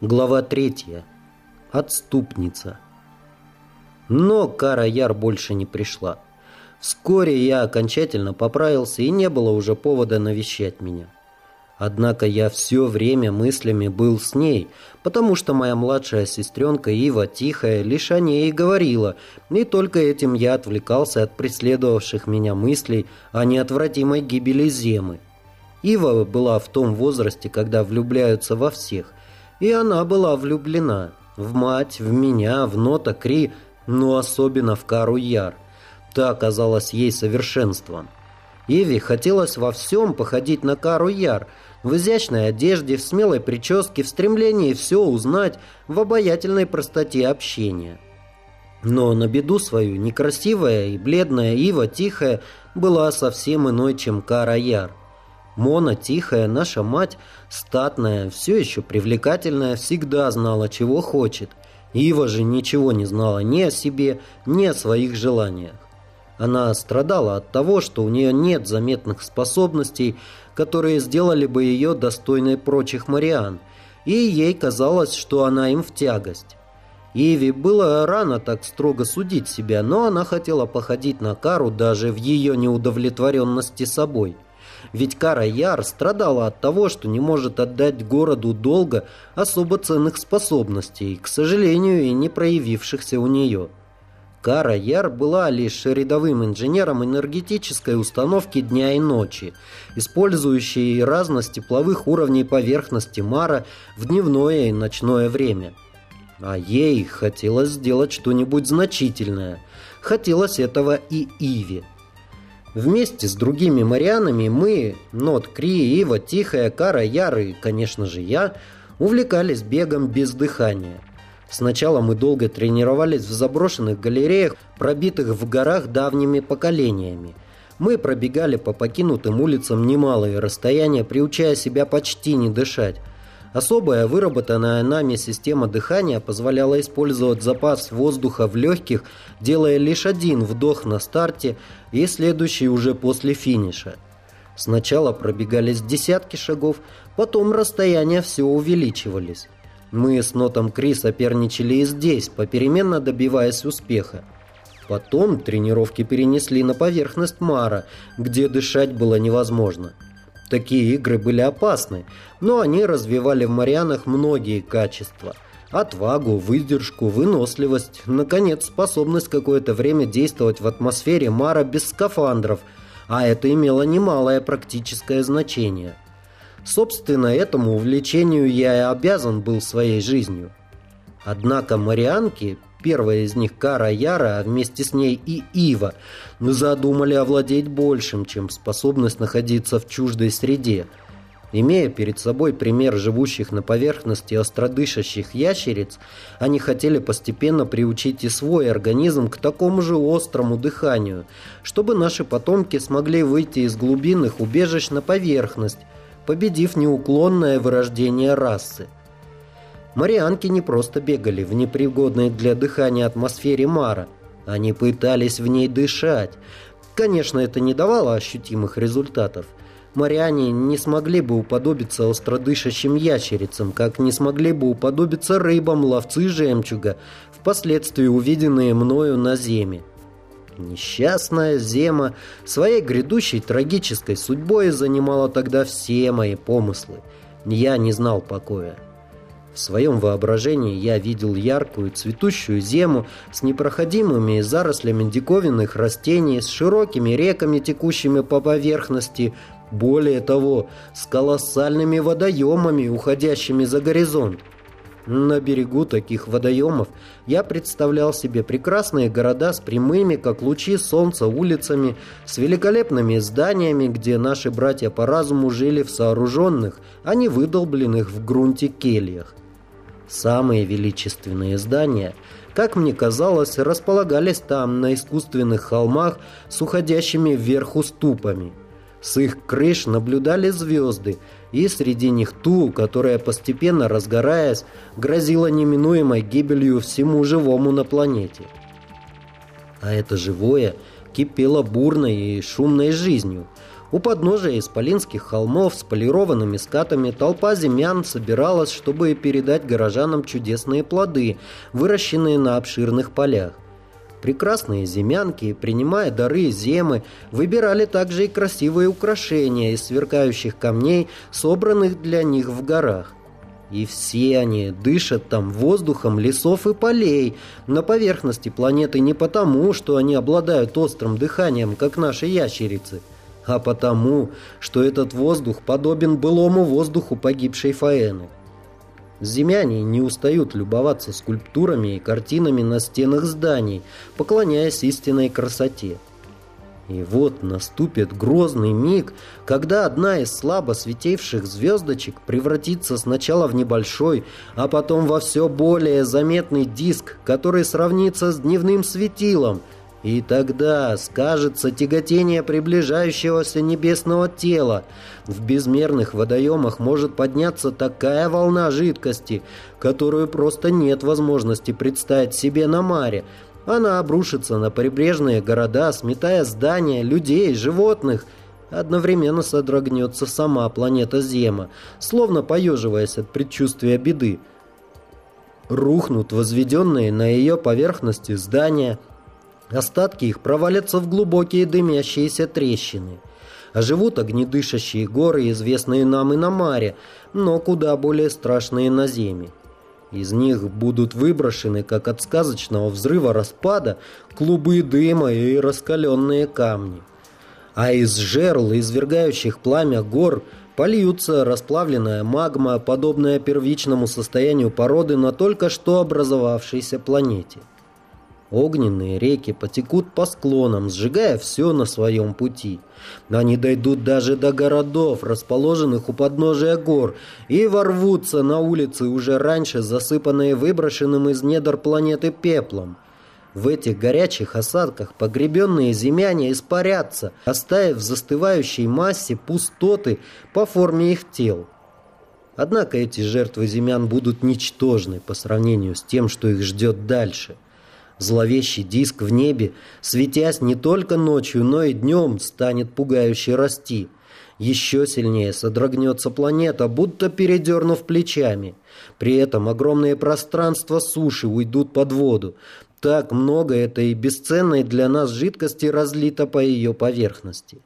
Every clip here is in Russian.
Глава третья. Отступница. Но Кара Яр больше не пришла. Вскоре я окончательно поправился, и не было уже повода навещать меня. Однако я все время мыслями был с ней, потому что моя младшая сестренка Ива Тихая лишь о ней и говорила, и только этим я отвлекался от преследовавших меня мыслей о неотвратимой гибели Земы. Ива была в том возрасте, когда влюбляются во всех, и она была влюблена в мать, в меня, в Нота Кри, но особенно в Кару Яр. Та оказалась ей совершенством. Иви хотелось во всем походить на Кару Яр, в изящной одежде, в смелой прическе, в стремлении все узнать, в обаятельной простоте общения. Но на беду свою некрасивая и бледная Ива Тихая была совсем иной, чем Кара Яр. Мона, тихая, наша мать, статная, все еще привлекательная, всегда знала, чего хочет. Ива же ничего не знала ни о себе, ни о своих желаниях. Она страдала от того, что у нее нет заметных способностей, которые сделали бы ее достойной прочих Мариан, и ей казалось, что она им в тягость. Иви было рано так строго судить себя, но она хотела походить на Кару даже в ее неудовлетворенности собой – ведь Кара Яр страдала от того, что не может отдать городу долго особо ценных способностей, к сожалению, и не проявившихся у нее. Кара Яр была лишь рядовым инженером энергетической установки дня и ночи, использующей разность тепловых уровней поверхности Мара в дневное и ночное время. А ей хотелось сделать что-нибудь значительное. Хотелось этого и Иве. Вместе с другими марианами мы, Нот, Кри, Ива, Тихая, Кара, Яр и, конечно же, я, увлекались бегом без дыхания. Сначала мы долго тренировались в заброшенных галереях, пробитых в горах давними поколениями. Мы пробегали по покинутым улицам немалые расстояния, приучая себя почти не дышать. Особая выработанная нами система дыхания позволяла использовать запас воздуха в легких, делая лишь один вдох на старте и следующий уже после финиша. Сначала пробегались десятки шагов, потом расстояния все увеличивались. Мы с Нотом Кри соперничали и здесь, попеременно добиваясь успеха. Потом тренировки перенесли на поверхность Мара, где дышать было невозможно. Такие игры были опасны, но они развивали в Марианах многие качества. Отвагу, выдержку, выносливость, наконец, способность какое-то время действовать в атмосфере Мара без скафандров, а это имело немалое практическое значение. Собственно, этому увлечению я и обязан был своей жизнью. Однако марианки Первая из них Кара Яра, а вместе с ней и Ива, задумали овладеть большим, чем способность находиться в чуждой среде. Имея перед собой пример живущих на поверхности остродышащих ящериц, они хотели постепенно приучить и свой организм к такому же острому дыханию, чтобы наши потомки смогли выйти из глубинных убежищ на поверхность, победив неуклонное вырождение расы. Марианки не просто бегали в непригодной для дыхания атмосфере Мара. Они пытались в ней дышать. Конечно, это не давало ощутимых результатов. Мариане не смогли бы уподобиться остродышащим ящерицам, как не смогли бы уподобиться рыбам, ловцы жемчуга, впоследствии увиденные мною на Земе. Несчастная Зема своей грядущей трагической судьбой занимала тогда все мои помыслы. Я не знал покоя. В своем воображении я видел яркую цветущую зему с непроходимыми зарослями диковинных растений, с широкими реками, текущими по поверхности, более того, с колоссальными водоемами, уходящими за горизонт. На берегу таких водоемов я представлял себе прекрасные города с прямыми, как лучи солнца, улицами, с великолепными зданиями, где наши братья по разуму жили в сооруженных, а не выдолбленных в грунте кельях. Самые величественные здания, как мне казалось, располагались там, на искусственных холмах с уходящими вверх уступами. С их крыш наблюдали звезды, и среди них ту, которая, постепенно разгораясь, грозила неминуемой гибелью всему живому на планете. А это живое кипело бурной и шумной жизнью – У подножия исполинских холмов с полированными скатами толпа земян собиралась, чтобы передать горожанам чудесные плоды, выращенные на обширных полях. Прекрасные земянки, принимая дары земы, выбирали также и красивые украшения из сверкающих камней, собранных для них в горах. И все они дышат там воздухом лесов и полей на поверхности планеты не потому, что они обладают острым дыханием, как наши ящерицы – а потому, что этот воздух подобен былому воздуху погибшей Фаэны. Земяне не устают любоваться скульптурами и картинами на стенах зданий, поклоняясь истинной красоте. И вот наступит грозный миг, когда одна из слабо светевших звездочек превратится сначала в небольшой, а потом во все более заметный диск, который сравнится с дневным светилом – и тогда скажется тяготение приближающегося небесного тела. В безмерных водоемах может подняться такая волна жидкости, которую просто нет возможности представить себе на маре. Она обрушится на прибрежные города, сметая здания, людей, животных. Одновременно содрогнется сама планета Зема, словно поеживаясь от предчувствия беды. Рухнут возведенные на ее поверхности здания – Остатки их провалятся в глубокие дымящиеся трещины. А живут огнедышащие горы, известные нам и на маре, но куда более страшные на земле. Из них будут выброшены, как от сказочного взрыва распада, клубы дыма и раскаленные камни. А из жерл, извергающих пламя гор, польются расплавленная магма, подобная первичному состоянию породы на только что образовавшейся планете. Огненные реки потекут по склонам, сжигая все на своем пути. Они дойдут даже до городов, расположенных у подножия гор, и ворвутся на улицы, уже раньше засыпанные выброшенным из недр планеты пеплом. В этих горячих осадках погребенные земяне испарятся, оставив в застывающей массе пустоты по форме их тел. Однако эти жертвы земян будут ничтожны по сравнению с тем, что их ждет дальше – Зловещий диск в небе, светясь не только ночью, но и днем, станет пугающе расти. Еще сильнее содрогнется планета, будто передернув плечами. При этом огромные пространства суши уйдут под воду. Так много этой бесценной для нас жидкости разлито по ее поверхности.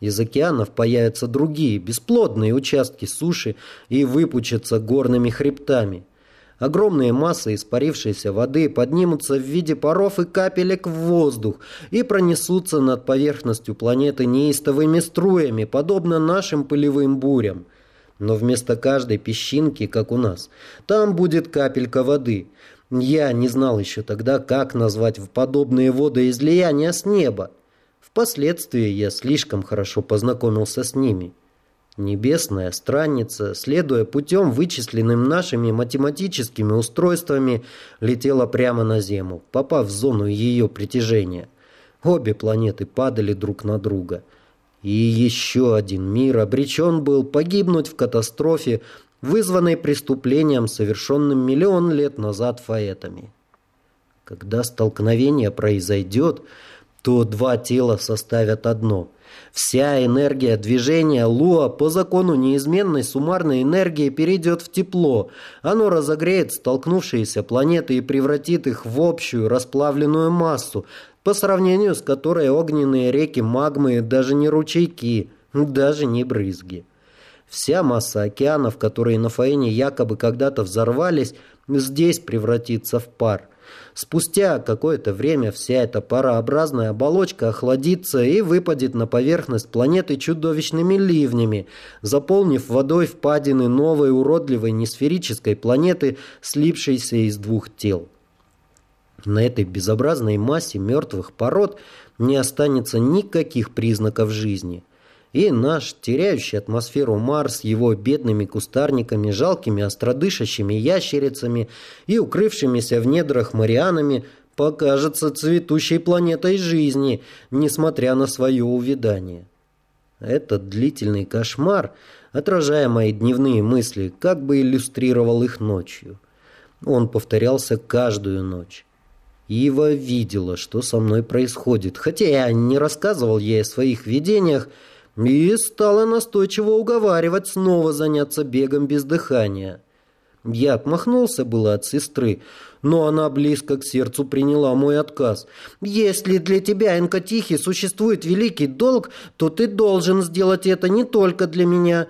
Из океанов появятся другие, бесплодные участки суши и выпучатся горными хребтами. Огромные массы испарившейся воды поднимутся в виде паров и капелек в воздух и пронесутся над поверхностью планеты неистовыми струями, подобно нашим пылевым бурям. Но вместо каждой песчинки, как у нас, там будет капелька воды. Я не знал еще тогда, как назвать подобные водоизлияния с неба. Впоследствии я слишком хорошо познакомился с ними. Небесная странница, следуя путем, вычисленным нашими математическими устройствами, летела прямо на Землю, попав в зону ее притяжения. Обе планеты падали друг на друга. И еще один мир обречен был погибнуть в катастрофе, вызванной преступлением, совершенным миллион лет назад фаэтами. Когда столкновение произойдет, то два тела составят одно – Вся энергия движения Луа по закону неизменной суммарной энергии перейдет в тепло. Оно разогреет столкнувшиеся планеты и превратит их в общую расплавленную массу, по сравнению с которой огненные реки магмы даже не ручейки, даже не брызги. Вся масса океанов, которые на Фаэне якобы когда-то взорвались, здесь превратится в пар – Спустя какое-то время вся эта парообразная оболочка охладится и выпадет на поверхность планеты чудовищными ливнями, заполнив водой впадины новой уродливой несферической планеты, слипшейся из двух тел. На этой безобразной массе мертвых пород не останется никаких признаков жизни – и наш, теряющий атмосферу Марс, его бедными кустарниками, жалкими остродышащими ящерицами и укрывшимися в недрах Марианами, покажется цветущей планетой жизни, несмотря на свое увядание. Этот длительный кошмар, отражая мои дневные мысли, как бы иллюстрировал их ночью. Он повторялся каждую ночь. Ива видела, что со мной происходит, хотя я не рассказывал ей о своих видениях, и стала настойчиво уговаривать снова заняться бегом без дыхания. Я отмахнулся было от сестры, но она близко к сердцу приняла мой отказ. «Если для тебя, Энкотихи, существует великий долг, то ты должен сделать это не только для меня».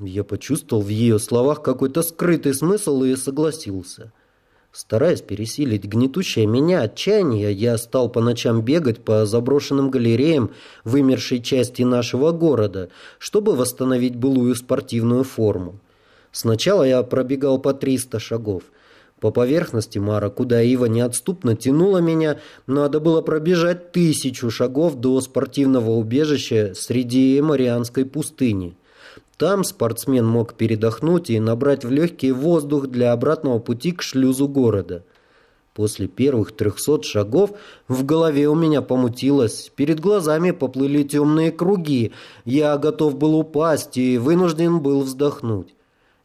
Я почувствовал в ее словах какой-то скрытый смысл и согласился. Стараясь пересилить гнетущее меня отчаяние, я стал по ночам бегать по заброшенным галереям вымершей части нашего города, чтобы восстановить былую спортивную форму. Сначала я пробегал по 300 шагов. По поверхности Мара, куда Ива неотступно тянула меня, надо было пробежать тысячу шагов до спортивного убежища среди Марианской пустыни. Там спортсмен мог передохнуть и набрать в легкий воздух для обратного пути к шлюзу города. После первых трехсот шагов в голове у меня помутилось, перед глазами поплыли темные круги, я готов был упасть и вынужден был вздохнуть.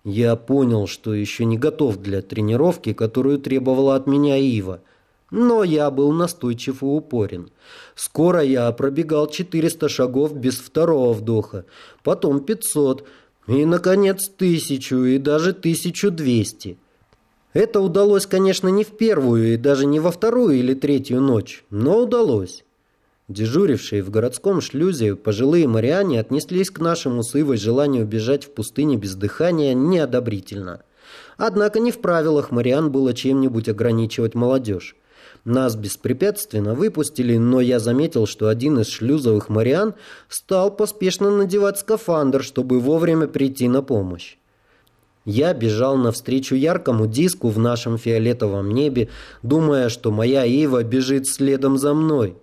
Я понял, что еще не готов для тренировки, которую требовала от меня Ива – но я был настойчив и упорен. Скоро я пробегал 400 шагов без второго вдоха, потом 500 и, наконец, тысячу и даже 1200. Это удалось, конечно, не в первую и даже не во вторую или третью ночь, но удалось. Дежурившие в городском шлюзе пожилые моряне отнеслись к нашему с Ивой желанию бежать в пустыне без дыхания неодобрительно. Однако не в правилах морян было чем-нибудь ограничивать молодежь. Нас беспрепятственно выпустили, но я заметил, что один из шлюзовых мариан стал поспешно надевать скафандр, чтобы вовремя прийти на помощь. Я бежал навстречу яркому диску в нашем фиолетовом небе, думая, что моя Ива бежит следом за мной.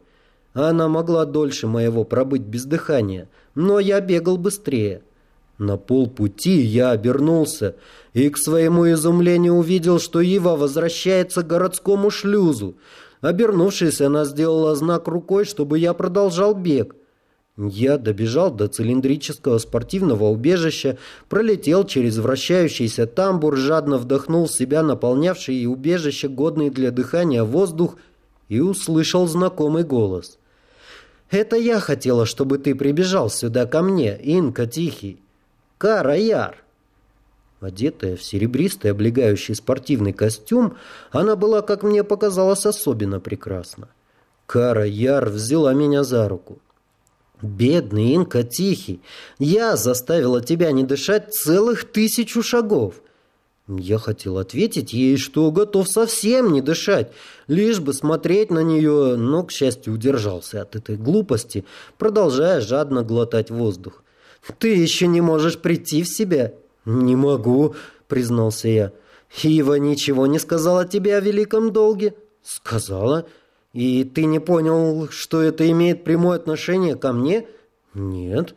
Она могла дольше моего пробыть без дыхания, но я бегал быстрее. На полпути я обернулся и к своему изумлению увидел, что Ива возвращается к городскому шлюзу. Обернувшись, она сделала знак рукой, чтобы я продолжал бег. Я добежал до цилиндрического спортивного убежища, пролетел через вращающийся тамбур, жадно вдохнул в себя наполнявший убежище, годный для дыхания воздух, и услышал знакомый голос. «Это я хотела, чтобы ты прибежал сюда ко мне, Инка Тихий». Кара-Яр. Одетая в серебристый облегающий спортивный костюм, она была, как мне показалось, особенно прекрасна. Кара-Яр взяла меня за руку. «Бедный Инка Тихий, я заставила тебя не дышать целых тысячу шагов». Я хотел ответить ей, что готов совсем не дышать, лишь бы смотреть на нее, но, к счастью, удержался от этой глупости, продолжая жадно глотать воздух. Ты еще не можешь прийти в себя?» «Не могу», — признался я. «Ива ничего не сказала тебе о великом долге?» «Сказала. И ты не понял, что это имеет прямое отношение ко мне?» «Нет».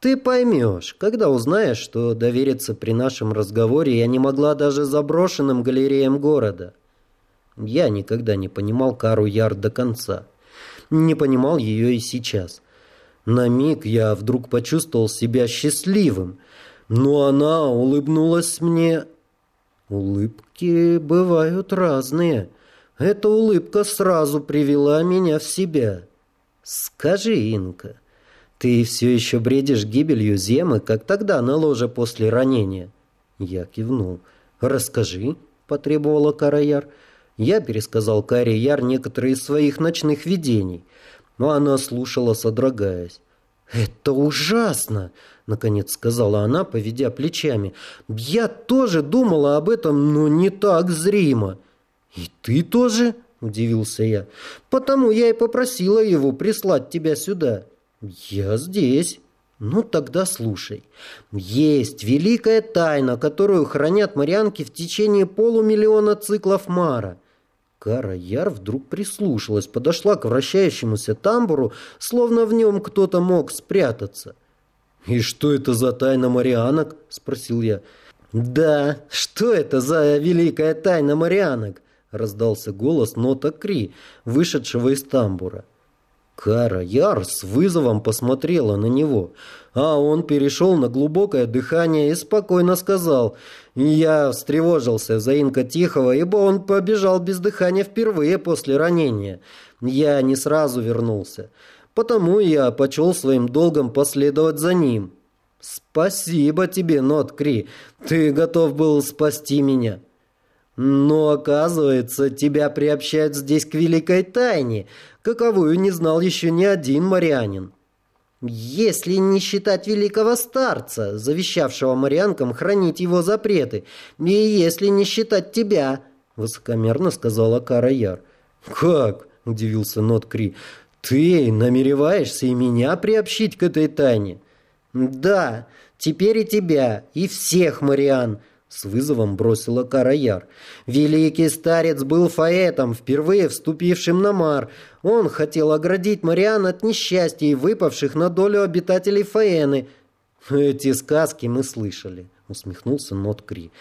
«Ты поймешь, когда узнаешь, что довериться при нашем разговоре я не могла даже заброшенным галереям города». Я никогда не понимал Кару Яр до конца. Не понимал ее и сейчас. На миг я вдруг почувствовал себя счастливым, но она улыбнулась мне. Улыбки бывают разные. Эта улыбка сразу привела меня в себя. Скажи, Инка, ты все еще бредишь гибелью Земы, как тогда на ложе после ранения? Я кивнул. Расскажи, потребовала Караяр. Я пересказал Каре Яр некоторые из своих ночных видений но она слушала, содрогаясь. «Это ужасно!» — наконец сказала она, поведя плечами. «Я тоже думала об этом, но не так зримо». «И ты тоже?» — удивился я. «Потому я и попросила его прислать тебя сюда». «Я здесь». «Ну, тогда слушай. Есть великая тайна, которую хранят марианки в течение полумиллиона циклов Мара». Кара Яр вдруг прислушалась, подошла к вращающемуся тамбуру, словно в нем кто-то мог спрятаться. «И что это за тайна Марианок?» – спросил я. «Да, что это за великая тайна Марианок?» – раздался голос Нота Кри, вышедшего из тамбура. Кара Яр с вызовом посмотрела на него, а он перешел на глубокое дыхание и спокойно сказал «Я встревожился за Инка Тихого, ибо он побежал без дыхания впервые после ранения. Я не сразу вернулся. потому я почел своим долгом последовать за ним. Спасибо тебе, Нот Кри, ты готов был спасти меня. Но, оказывается, тебя приобщают здесь к великой тайне, каковую не знал еще ни один марянин. Если не считать великого старца, завещавшего марианкам хранить его запреты, и если не считать тебя, высокомерно сказала Кара Яр. Как? удивился Нот Кри. Ты намереваешься и меня приобщить к этой тайне? Да, теперь и тебя, и всех мариан, с вызовом бросила Караяр. Великий старец был фаэтом, впервые вступившим на Мар. Он хотел оградить Мариан от несчастий, выпавших на долю обитателей Фаэны. «Эти сказки мы слышали», — усмехнулся Нот Кри.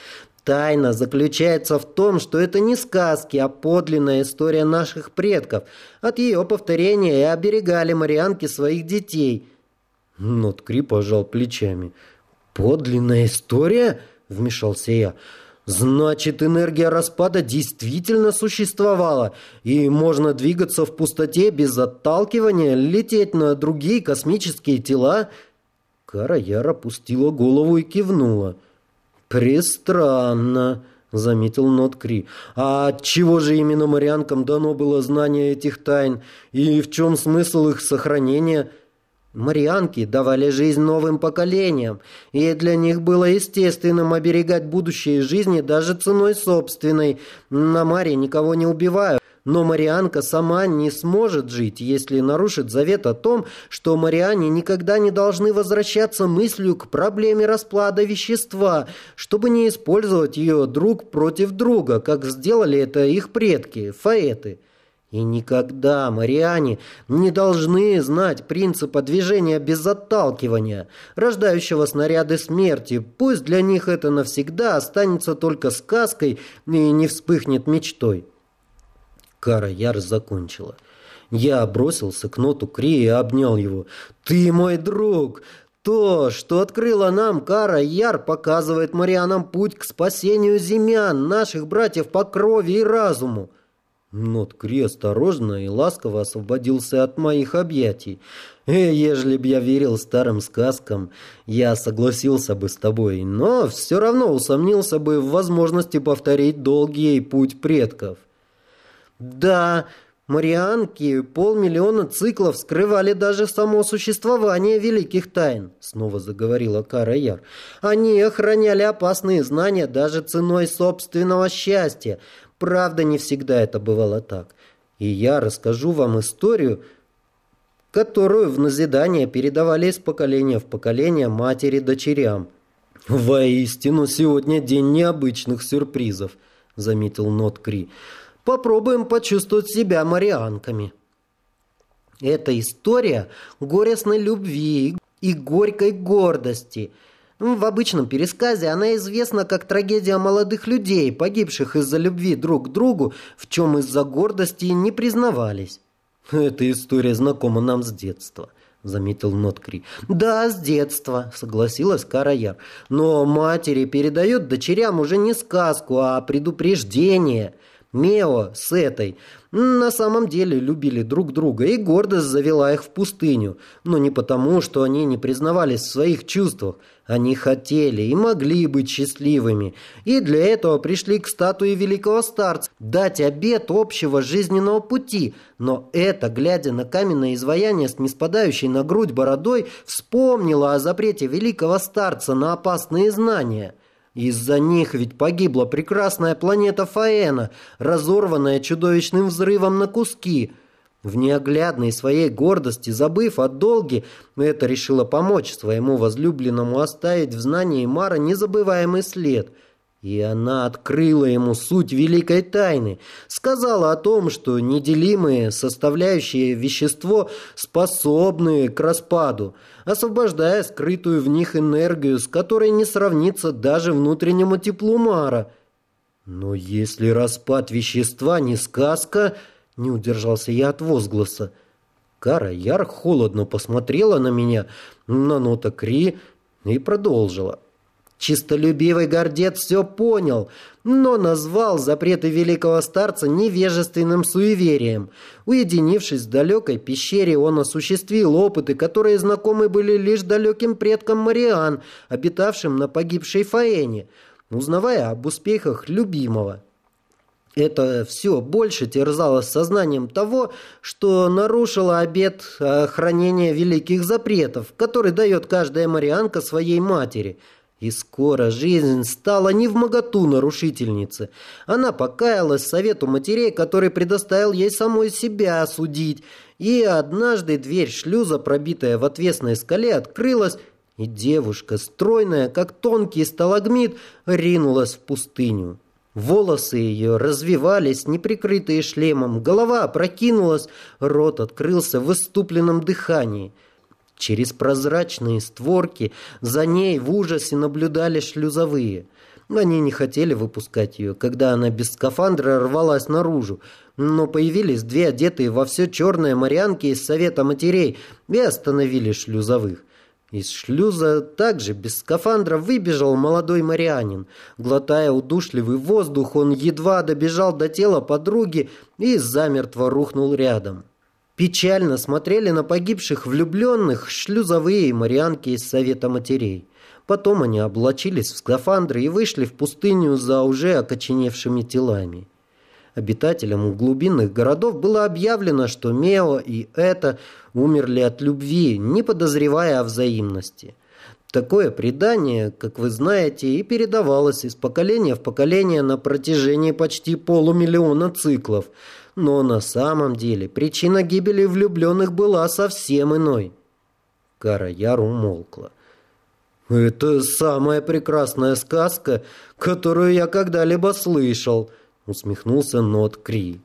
«Тайна заключается в том, что это не сказки, а подлинная история наших предков. От ее повторения и оберегали Марианки своих детей». Нот Кри пожал плечами. «Подлинная история?» Вмешался я. Значит, энергия распада действительно существовала, и можно двигаться в пустоте без отталкивания, лететь на другие космические тела? Кара Яр опустила голову и кивнула. «Пристранно», — заметил Нот Кри. «А чего же именно морянкам дано было знание этих тайн? И в чем смысл их сохранения?» Марианки давали жизнь новым поколениям, и для них было естественным оберегать будущее жизни даже ценой собственной. На Маре никого не убивают, но Марианка сама не сможет жить, если нарушит завет о том, что Мариане никогда не должны возвращаться мыслью к проблеме расплада вещества, чтобы не использовать ее друг против друга, как сделали это их предки, фаэты. И никогда мариане не должны знать принципа движения без отталкивания, рождающего снаряды смерти. Пусть для них это навсегда останется только сказкой и не вспыхнет мечтой. Кара Яр закончила. Я бросился к ноту Кри и обнял его. «Ты мой друг! То, что открыла нам Кара Яр, показывает Марианам путь к спасению земян, наших братьев по крови и разуму. Нот Кри осторожно и ласково освободился от моих объятий. «Э, ежели б я верил старым сказкам, я согласился бы с тобой, но все равно усомнился бы в возможности повторить долгий путь предков». «Да, Марианки полмиллиона циклов скрывали даже само существование великих тайн», снова заговорила Кара Яр. «Они охраняли опасные знания даже ценой собственного счастья». Правда, не всегда это бывало так. И я расскажу вам историю, которую в назидание передавали из поколения в поколение матери дочерям. «Воистину, сегодня день необычных сюрпризов», — заметил Нот Кри. «Попробуем почувствовать себя марианками». Это история горестной любви и горькой гордости — в обычном пересказе она известна как трагедия молодых людей, погибших из-за любви друг к другу, в чем из-за гордости не признавались. «Эта история знакома нам с детства», — заметил Ноткри. «Да, с детства», — согласилась Караяр. «Но матери передают дочерям уже не сказку, а предупреждение». Мео с этой на самом деле любили друг друга, и гордость завела их в пустыню. Но не потому, что они не признавались в своих чувствах. Они хотели и могли быть счастливыми. И для этого пришли к статуе великого старца, дать обет общего жизненного пути. Но это, глядя на каменное изваяние с неспадающей на грудь бородой, вспомнила о запрете великого старца на опасные знания. Из-за них ведь погибла прекрасная планета Фаэна, разорванная чудовищным взрывом на куски. В неоглядной своей гордости, забыв о долге, это решила помочь своему возлюбленному оставить в знании Мара незабываемый след – и она открыла ему суть великой тайны, сказала о том, что неделимые составляющие вещество способны к распаду, освобождая скрытую в них энергию, с которой не сравнится даже внутреннему теплу Мара. Но если распад вещества не сказка, не удержался я от возгласа. Кара Яр холодно посмотрела на меня, на нота Кри и продолжила. Чистолюбивый гордец все понял, но назвал запреты великого старца невежественным суеверием. Уединившись в далекой пещере, он осуществил опыты, которые знакомы были лишь далеким предкам Мариан, обитавшим на погибшей Фаэне, узнавая об успехах любимого. Это все больше терзало сознанием того, что нарушило обет хранения великих запретов, который дает каждая марианка своей матери – и скоро жизнь стала не в моготу нарушительницы. Она покаялась совету матерей, который предоставил ей самой себя осудить. И однажды дверь шлюза, пробитая в отвесной скале, открылась, и девушка, стройная, как тонкий сталагмит, ринулась в пустыню. Волосы ее развивались, неприкрытые шлемом, голова опрокинулась, рот открылся в выступленном дыхании – Через прозрачные створки за ней в ужасе наблюдали шлюзовые. Они не хотели выпускать ее, когда она без скафандра рвалась наружу. Но появились две одетые во все черное морянки из Совета матерей и остановили шлюзовых. Из шлюза также без скафандра выбежал молодой марианин. Глотая удушливый воздух, он едва добежал до тела подруги и замертво рухнул рядом. Печально смотрели на погибших влюбленных шлюзовые марианки из Совета матерей. Потом они облачились в скафандры и вышли в пустыню за уже окоченевшими телами. Обитателям глубинных городов было объявлено, что Мео и Это умерли от любви, не подозревая о взаимности. Такое предание, как вы знаете, и передавалось из поколения в поколение на протяжении почти полумиллиона циклов – но на самом деле причина гибели влюбленных была совсем иной. Караяр умолкла. «Это самая прекрасная сказка, которую я когда-либо слышал», усмехнулся Нот Кри.